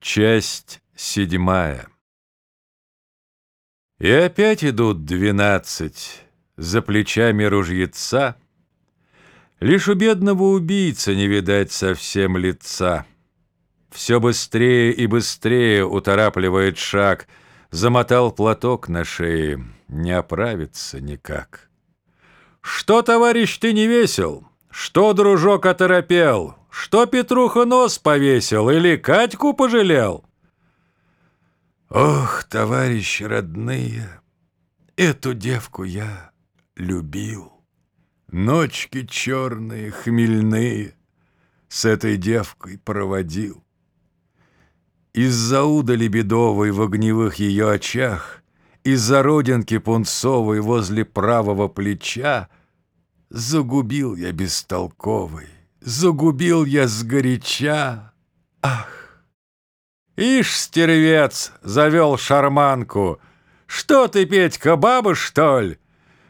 Часть седьмая И опять идут двенадцать За плечами ружьеца. Лишь у бедного убийца Не видать совсем лица. Все быстрее и быстрее Уторапливает шаг, Замотал платок на шее, Не оправится никак. «Что, товарищ, ты не весел? Что, дружок, оторопел? Что Петруха нос повесил или Катьку пожалел? Ох, товарищи родные, эту девку я любил. Ночки черные, хмельные с этой девкой проводил. Из-за удали бедовой в огневых ее очах, Из-за родинки пунцовой возле правого плеча Загубил я бестолковый Загубил я сгоряча. Ах! Ишь, стервец, завел шарманку. Что ты, Петька, баба, что ли?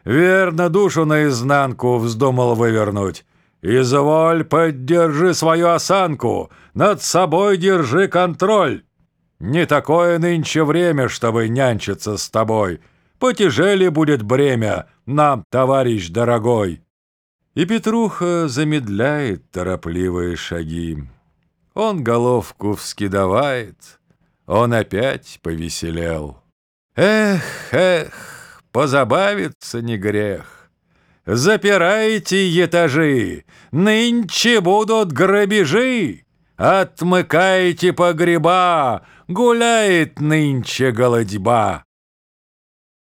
Верно, душу наизнанку вздумал вывернуть. Изволь, поддержи свою осанку, над собой держи контроль. Не такое нынче время, чтобы нянчиться с тобой. Потяжели будет бремя нам, товарищ дорогой. И Петруха замедляет торопливые шаги. Он головку вскидывает, он опять повеселел. Эх, эх, позабавиться не грех. Запирайте этажи, нынче будут грабежи. Отмыкайте погреба, гуляет нынче голодьба.